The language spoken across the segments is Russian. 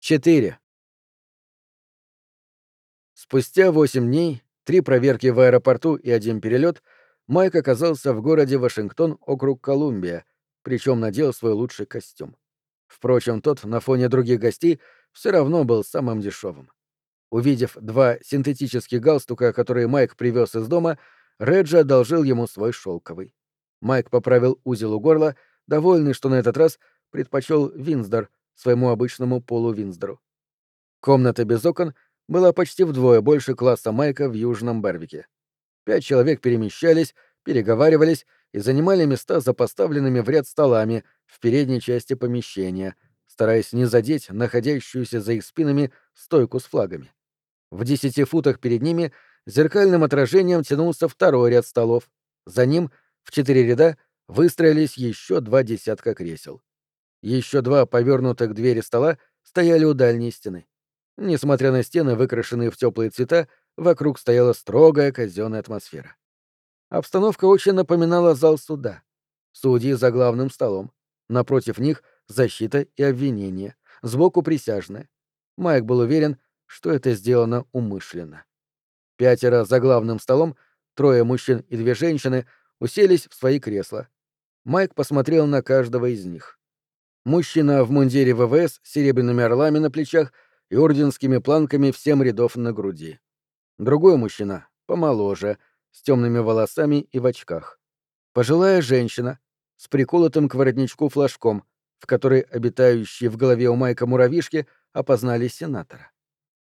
4. Спустя восемь дней, три проверки в аэропорту и один перелет, Майк оказался в городе Вашингтон, округ Колумбия, причем надел свой лучший костюм. Впрочем, тот на фоне других гостей все равно был самым дешевым. Увидев два синтетических галстука, которые Майк привез из дома, Реджи одолжил ему свой шелковый. Майк поправил узел у горла, довольный, что на этот раз предпочел Винсдор своему обычному Полу Винсдору. Комната без окон была почти вдвое больше класса Майка в Южном Бервике. Пять человек перемещались, переговаривались и занимали места за поставленными в ряд столами в передней части помещения, стараясь не задеть находящуюся за их спинами стойку с флагами. В десяти футах перед ними зеркальным отражением тянулся второй ряд столов. За ним, в четыре ряда, выстроились еще два десятка кресел. Еще два повернутых двери стола стояли у дальней стены. Несмотря на стены, выкрашенные в теплые цвета, вокруг стояла строгая казенная атмосфера. Обстановка очень напоминала зал суда. Судьи за главным столом. Напротив них защита и обвинение. Сбоку присяжные. Майк был уверен, что это сделано умышленно. Пятеро за главным столом, трое мужчин и две женщины уселись в свои кресла. Майк посмотрел на каждого из них. Мужчина в мундире ВВС с серебряными орлами на плечах и орденскими планками в семь рядов на груди. Другой мужчина, помоложе, с темными волосами и в очках. Пожилая женщина с приколотым к воротничку флажком, в которой обитающие в голове у Майка муравьишки опознали сенатора.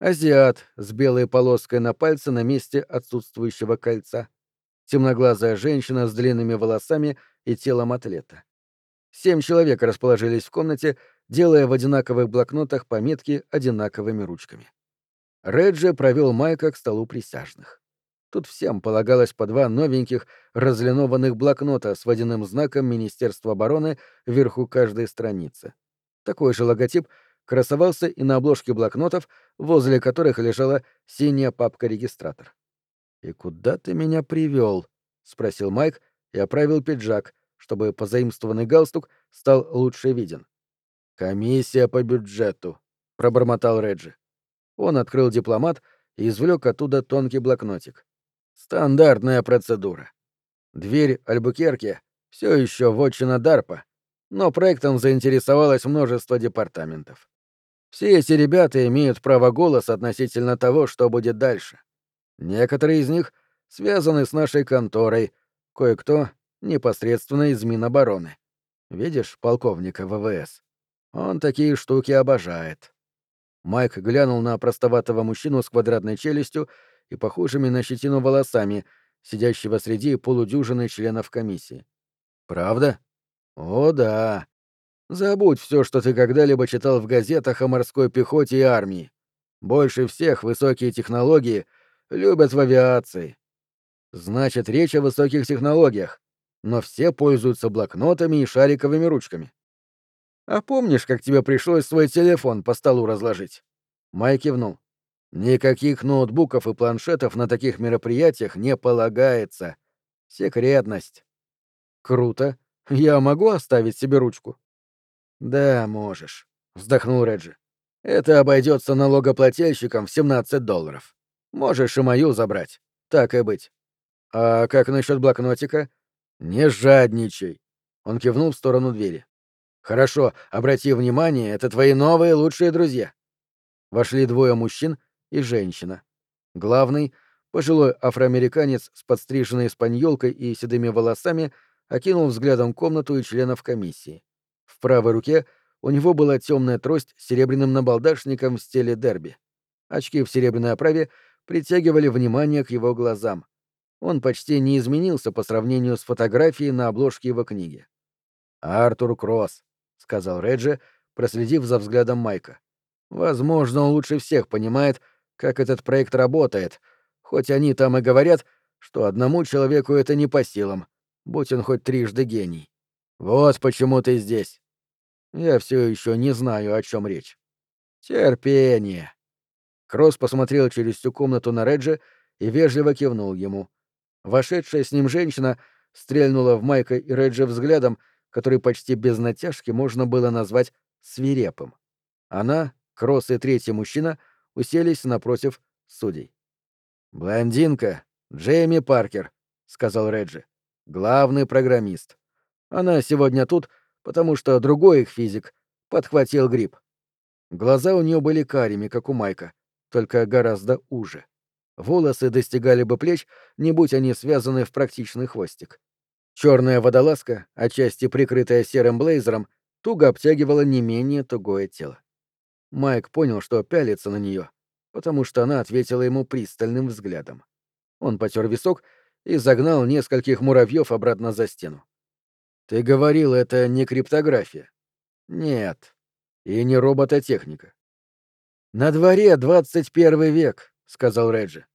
Азиат с белой полоской на пальце на месте отсутствующего кольца. Темноглазая женщина с длинными волосами и телом атлета. Семь человек расположились в комнате, делая в одинаковых блокнотах пометки одинаковыми ручками. Реджи провел Майка к столу присяжных. Тут всем полагалось по два новеньких разлинованных блокнота с водяным знаком Министерства обороны вверху каждой страницы. Такой же логотип красовался и на обложке блокнотов, возле которых лежала синяя папка-регистратор. «И куда ты меня привел? спросил Майк и оправил пиджак, чтобы позаимствованный галстук стал лучше виден. «Комиссия по бюджету», — пробормотал Реджи. Он открыл дипломат и извлек оттуда тонкий блокнотик. «Стандартная процедура. Дверь Альбукерке все еще вотчина Дарпа, но проектом заинтересовалось множество департаментов. Все эти ребята имеют право голоса относительно того, что будет дальше. Некоторые из них связаны с нашей конторой, кое-кто непосредственно из Минобороны. Видишь полковника ВВС? Он такие штуки обожает. Майк глянул на простоватого мужчину с квадратной челюстью и похожими на щетину волосами, сидящего среди полудюжины членов комиссии. «Правда? О, да. Забудь все, что ты когда-либо читал в газетах о морской пехоте и армии. Больше всех высокие технологии любят в авиации. Значит, речь о высоких технологиях но все пользуются блокнотами и шариковыми ручками. А помнишь, как тебе пришлось свой телефон по столу разложить? Май кивнул. Никаких ноутбуков и планшетов на таких мероприятиях не полагается. Секретность. Круто. Я могу оставить себе ручку? Да, можешь, вздохнул Реджи. Это обойдется налогоплательщикам в 17 долларов. Можешь и мою забрать. Так и быть. А как насчет блокнотика? «Не жадничай!» Он кивнул в сторону двери. «Хорошо, обрати внимание, это твои новые лучшие друзья». Вошли двое мужчин и женщина. Главный, пожилой афроамериканец с подстриженной испаньолкой и седыми волосами, окинул взглядом комнату и членов комиссии. В правой руке у него была темная трость с серебряным набалдашником в стиле дерби. Очки в серебряной оправе притягивали внимание к его глазам. Он почти не изменился по сравнению с фотографией на обложке его книги. «Артур Кросс», — сказал Реджи, проследив за взглядом Майка. «Возможно, он лучше всех понимает, как этот проект работает, хоть они там и говорят, что одному человеку это не по силам, будь он хоть трижды гений. Вот почему ты здесь. Я все еще не знаю, о чем речь. Терпение. Кросс посмотрел через всю комнату на Реджи и вежливо кивнул ему. Вошедшая с ним женщина стрельнула в Майка и Реджи взглядом, который почти без натяжки можно было назвать свирепым. Она, Кросс и третий мужчина уселись напротив судей. «Блондинка, Джейми Паркер», — сказал Реджи. «Главный программист. Она сегодня тут, потому что другой их физик подхватил грипп. Глаза у нее были карими, как у Майка, только гораздо уже. Волосы достигали бы плеч, не будь они связаны в практичный хвостик. Черная водолазка, отчасти прикрытая серым блейзером, туго обтягивала не менее тугое тело. Майк понял, что пялится на нее, потому что она ответила ему пристальным взглядом. Он потер висок и загнал нескольких муравьев обратно за стену. «Ты говорил, это не криптография?» «Нет. И не робототехника». «На дворе 21 век», — сказал Реджи.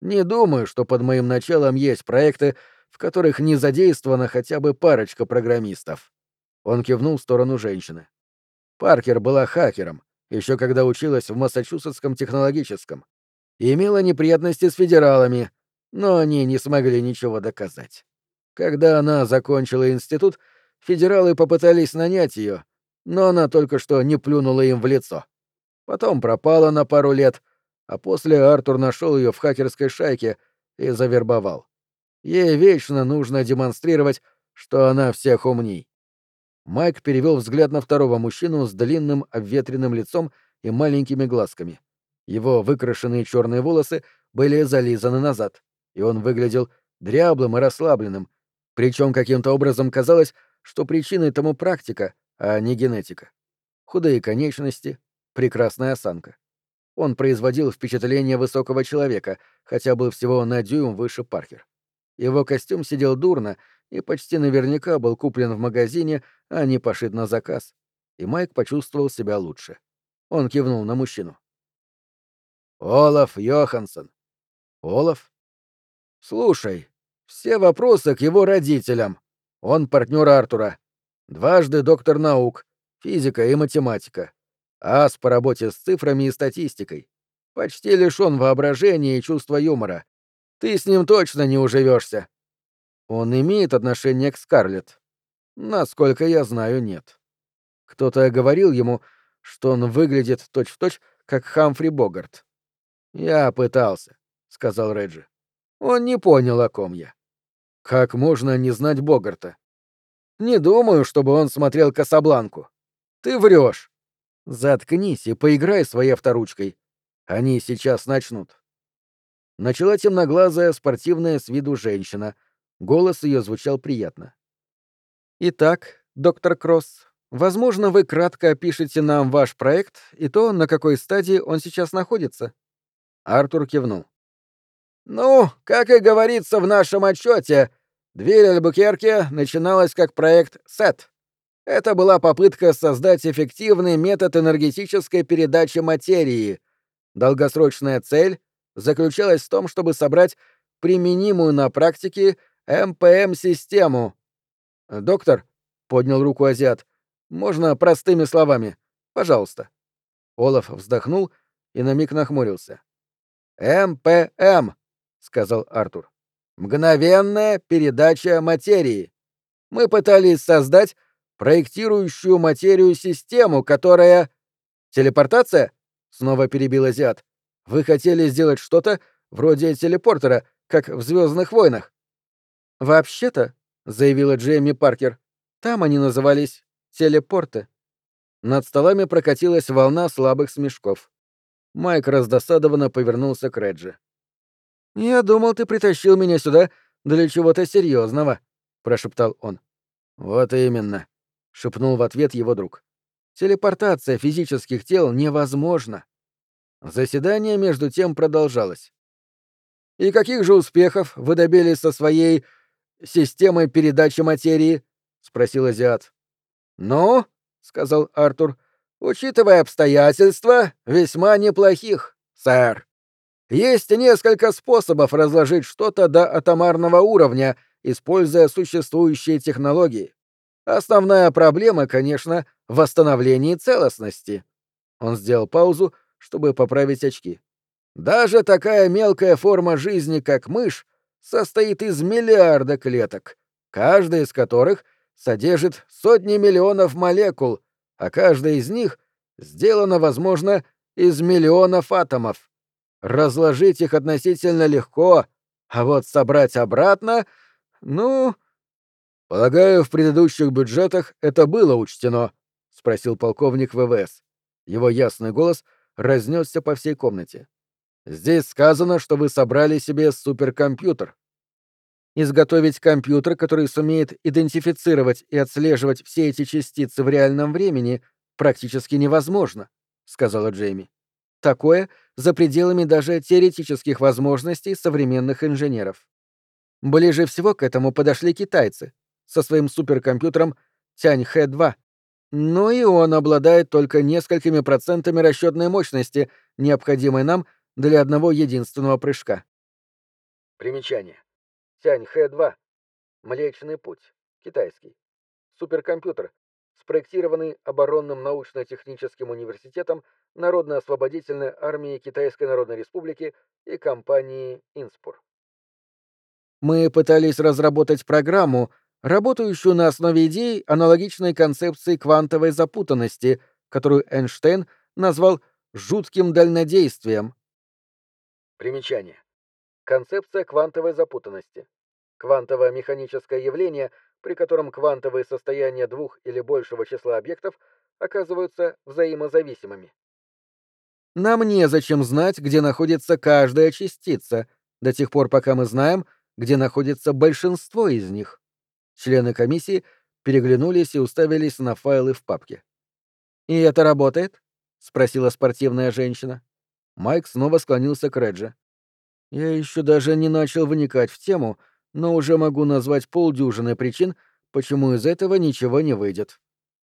«Не думаю, что под моим началом есть проекты, в которых не задействована хотя бы парочка программистов. Он кивнул в сторону женщины. Паркер была хакером, еще когда училась в Массачусетском технологическом. И имела неприятности с федералами, но они не смогли ничего доказать. Когда она закончила институт, федералы попытались нанять ее, но она только что не плюнула им в лицо. Потом пропала на пару лет, а после Артур нашел ее в хакерской шайке и завербовал. Ей вечно нужно демонстрировать, что она всех умней. Майк перевел взгляд на второго мужчину с длинным обветренным лицом и маленькими глазками. Его выкрашенные черные волосы были зализаны назад, и он выглядел дряблым и расслабленным, причем каким-то образом казалось, что причиной тому практика, а не генетика. Худые конечности, прекрасная осанка. Он производил впечатление высокого человека, хотя был всего на дюйм выше Паркер. Его костюм сидел дурно и почти наверняка был куплен в магазине, а не пошит на заказ. И Майк почувствовал себя лучше. Он кивнул на мужчину. «Олаф Йоханссон». «Олаф?» «Слушай, все вопросы к его родителям. Он партнер Артура. Дважды доктор наук, физика и математика. Ас по работе с цифрами и статистикой. Почти лишён воображения и чувства юмора. Ты с ним точно не уживешься. Он имеет отношение к Скарлетт? Насколько я знаю, нет. Кто-то говорил ему, что он выглядит точь-в-точь, -точь, как Хамфри Богарт. Я пытался, сказал Реджи. Он не понял, о ком я. Как можно не знать Богарта? Не думаю, чтобы он смотрел Касабланку. Ты врешь. Заткнись и поиграй своей авторучкой. Они сейчас начнут. Начала темноглазая, спортивная с виду женщина. Голос ее звучал приятно. «Итак, доктор Кросс, возможно, вы кратко опишете нам ваш проект и то, на какой стадии он сейчас находится?» Артур кивнул. «Ну, как и говорится в нашем отчете, дверь Альбукерке начиналась как проект SET. Это была попытка создать эффективный метод энергетической передачи материи. Долгосрочная цель заключалась в том, чтобы собрать применимую на практике МПМ-систему. «Доктор», — поднял руку азиат, — «можно простыми словами? Пожалуйста». Олаф вздохнул и на миг нахмурился. «МПМ», — сказал Артур. «Мгновенная передача материи. Мы пытались создать проектирующую материю систему, которая...» «Телепортация?» — снова перебил азиат. Вы хотели сделать что-то вроде телепортера, как в Звездных войнах. Вообще-то, заявила Джейми Паркер, там они назывались телепорты. Над столами прокатилась волна слабых смешков. Майк раздосадованно повернулся к Реджи. «Я думал, ты притащил меня сюда для чего-то серьезного, прошептал он. «Вот именно», — шепнул в ответ его друг. «Телепортация физических тел невозможна. Заседание между тем продолжалось. «И каких же успехов вы добились со своей системой передачи материи?» — спросил азиат. «Ну, — сказал Артур, — учитывая обстоятельства, весьма неплохих, сэр. Есть несколько способов разложить что-то до атомарного уровня, используя существующие технологии. Основная проблема, конечно, в восстановлении целостности». Он сделал паузу, чтобы поправить очки. Даже такая мелкая форма жизни, как мышь, состоит из миллиарда клеток, каждая из которых содержит сотни миллионов молекул, а каждая из них сделано, возможно, из миллионов атомов. Разложить их относительно легко, а вот собрать обратно, ну... Полагаю, в предыдущих бюджетах это было учтено, спросил полковник ВВС. Его ясный голос разнесся по всей комнате. Здесь сказано, что вы собрали себе суперкомпьютер. Изготовить компьютер, который сумеет идентифицировать и отслеживать все эти частицы в реальном времени, практически невозможно, сказала Джейми. Такое за пределами даже теоретических возможностей современных инженеров. Ближе всего к этому подошли китайцы со своим суперкомпьютером Тяньхэ-2. Но и он обладает только несколькими процентами расчетной мощности, необходимой нам для одного единственного прыжка. Примечание. Тяньхэ-2. Млечный путь. Китайский. Суперкомпьютер, спроектированный оборонным научно-техническим университетом Народно-освободительной армии Китайской Народной Республики и компании Инспур. Мы пытались разработать программу, работающую на основе идей, аналогичной концепции квантовой запутанности, которую Эйнштейн назвал «жутким дальнодействием». Примечание. Концепция квантовой запутанности. Квантовое механическое явление, при котором квантовые состояния двух или большего числа объектов оказываются взаимозависимыми. Нам незачем знать, где находится каждая частица, до тех пор, пока мы знаем, где находится большинство из них. Члены комиссии переглянулись и уставились на файлы в папке. «И это работает?» — спросила спортивная женщина. Майк снова склонился к Реджи. «Я еще даже не начал вникать в тему, но уже могу назвать полдюжины причин, почему из этого ничего не выйдет.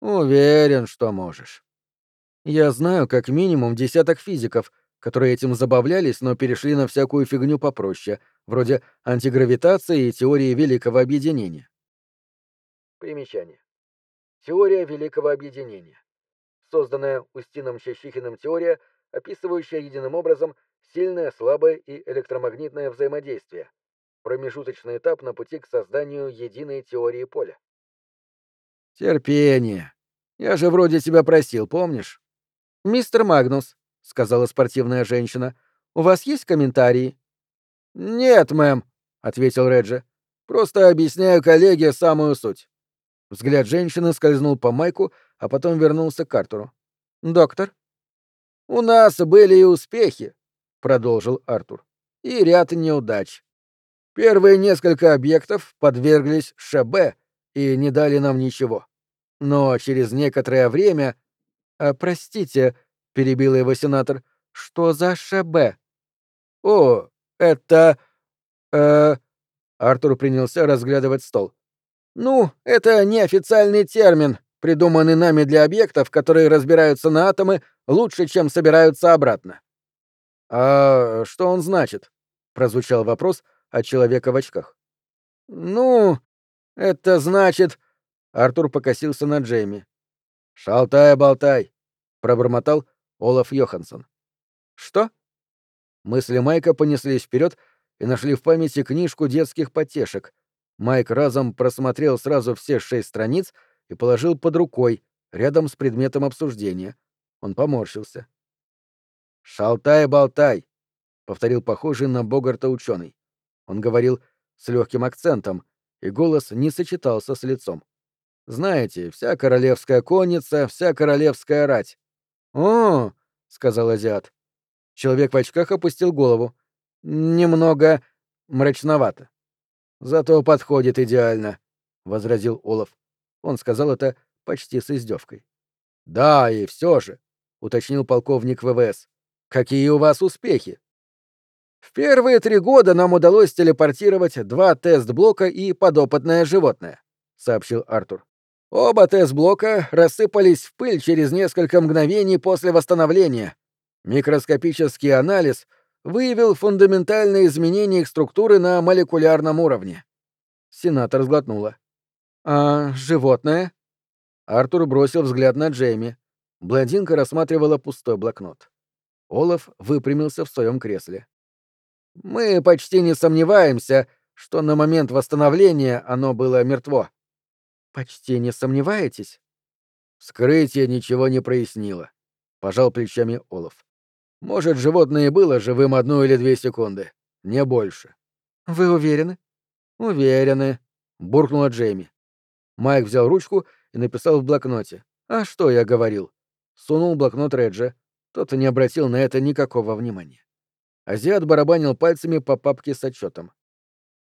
Уверен, что можешь». Я знаю как минимум десяток физиков, которые этим забавлялись, но перешли на всякую фигню попроще, вроде антигравитации и теории Великого Объединения. Примечание. Теория Великого Объединения. Созданная Устином Чащихиным теория, описывающая единым образом сильное, слабое и электромагнитное взаимодействие. Промежуточный этап на пути к созданию единой теории поля. Терпение. Я же вроде тебя просил, помнишь? «Мистер Магнус», — сказала спортивная женщина, — «у вас есть комментарии?» «Нет, мэм», — ответил Реджи. «Просто объясняю коллеге самую суть». Взгляд женщины скользнул по Майку, а потом вернулся к Артуру. «Доктор?» «У нас были и успехи», — продолжил Артур, — «и ряд неудач. Первые несколько объектов подверглись ШБ и не дали нам ничего. Но через некоторое время «А, простите», — перебил его сенатор, — «что за ШБ?» «О, это... э...» Артур принялся разглядывать стол. «Ну, это неофициальный термин, придуманный нами для объектов, которые разбираются на атомы лучше, чем собираются обратно». «А что он значит?» — прозвучал вопрос от человека в очках. «Ну, это значит...» Артур покосился на Джейми. «Шалтай-болтай», — пробормотал Олаф Йоханссон. «Что?» Мысли Майка понеслись вперед и нашли в памяти книжку детских потешек. Майк разом просмотрел сразу все шесть страниц и положил под рукой, рядом с предметом обсуждения. Он поморщился. «Шалтай-болтай», — повторил похожий на Богарта ученый. Он говорил с легким акцентом, и голос не сочетался с лицом. Знаете, вся королевская конница, вся королевская рать. О, сказал азиат. Человек в очках опустил голову. Немного мрачновато. Зато подходит идеально, возразил Олаф. Он сказал это почти с издевкой. Да, и все же, уточнил полковник ВВС. Какие у вас успехи? В первые три года нам удалось телепортировать два тест-блока и подопытное животное, сообщил Артур. Оба тест-блока рассыпались в пыль через несколько мгновений после восстановления. Микроскопический анализ выявил фундаментальные изменения их структуры на молекулярном уровне. Сенатор сглотнула. «А животное?» Артур бросил взгляд на Джейми. Блондинка рассматривала пустой блокнот. Олаф выпрямился в своем кресле. «Мы почти не сомневаемся, что на момент восстановления оно было мертво. Почти не сомневаетесь? Вскрытие ничего не прояснило, — пожал плечами Олаф. «Может, животное было живым одну или две секунды. Не больше». «Вы уверены?» «Уверены», — буркнула Джейми. Майк взял ручку и написал в блокноте. «А что я говорил?» Сунул блокнот Реджа. Тот не обратил на это никакого внимания. Азиат барабанил пальцами по папке с отчетом.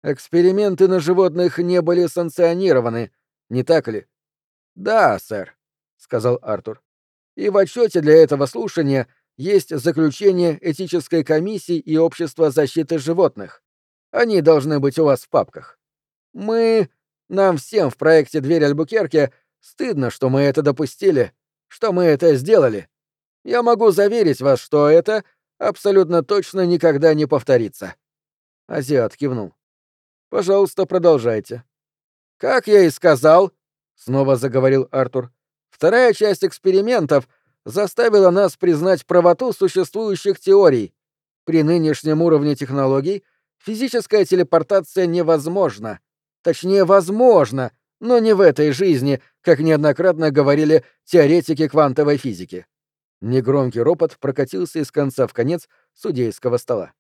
«Эксперименты на животных не были санкционированы, не так ли?» «Да, сэр», — сказал Артур. «И в отчете для этого слушания есть заключение этической комиссии и общества защиты животных. Они должны быть у вас в папках. Мы... Нам всем в проекте «Дверь Альбукерке» стыдно, что мы это допустили, что мы это сделали. Я могу заверить вас, что это абсолютно точно никогда не повторится». Азиат кивнул. «Пожалуйста, продолжайте». «Как я и сказал», — снова заговорил Артур, — «вторая часть экспериментов заставила нас признать правоту существующих теорий. При нынешнем уровне технологий физическая телепортация невозможна. Точнее, возможно, но не в этой жизни, как неоднократно говорили теоретики квантовой физики. Негромкий ропот прокатился из конца в конец судейского стола.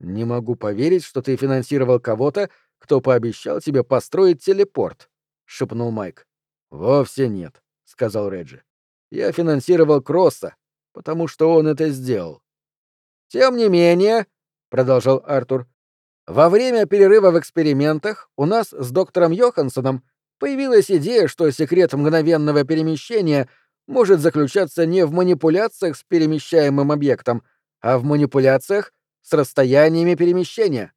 «Не могу поверить, что ты финансировал кого-то, кто пообещал тебе построить телепорт», — шепнул Майк. «Вовсе нет», — сказал Реджи. «Я финансировал Кросса, потому что он это сделал». «Тем не менее», — продолжал Артур, во время перерыва в экспериментах у нас с доктором Йоханссоном появилась идея, что секрет мгновенного перемещения может заключаться не в манипуляциях с перемещаемым объектом, а в манипуляциях с расстояниями перемещения.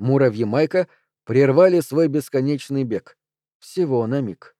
Муравьи Майка прервали свой бесконечный бег. Всего на миг.